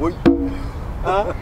Ой. А?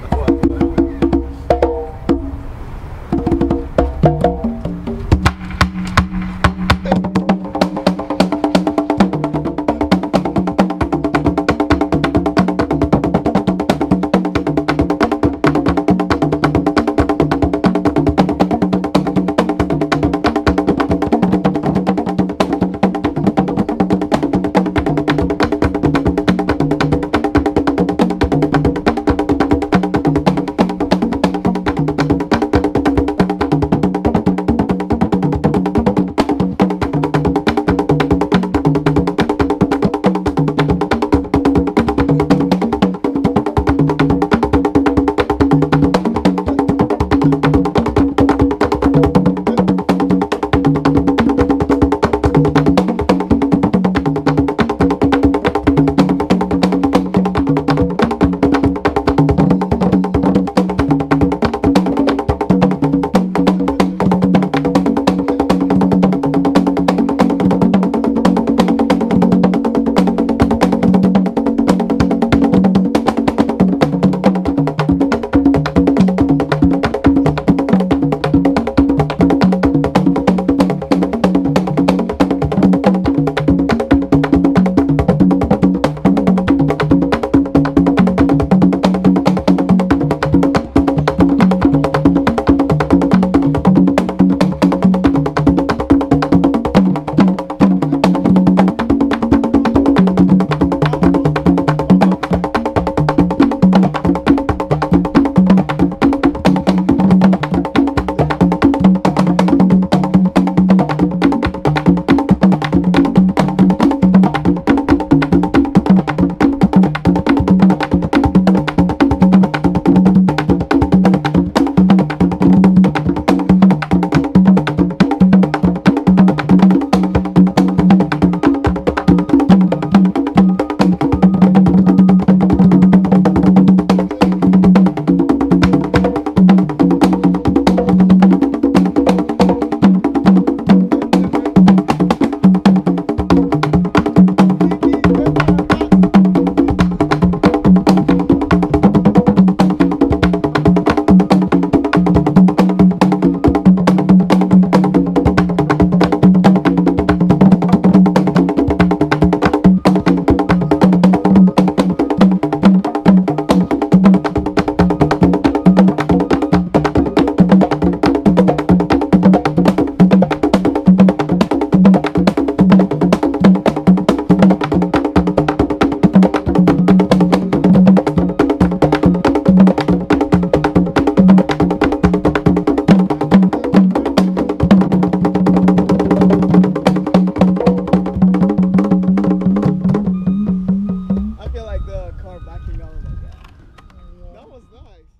far backing out of like that. That was nice.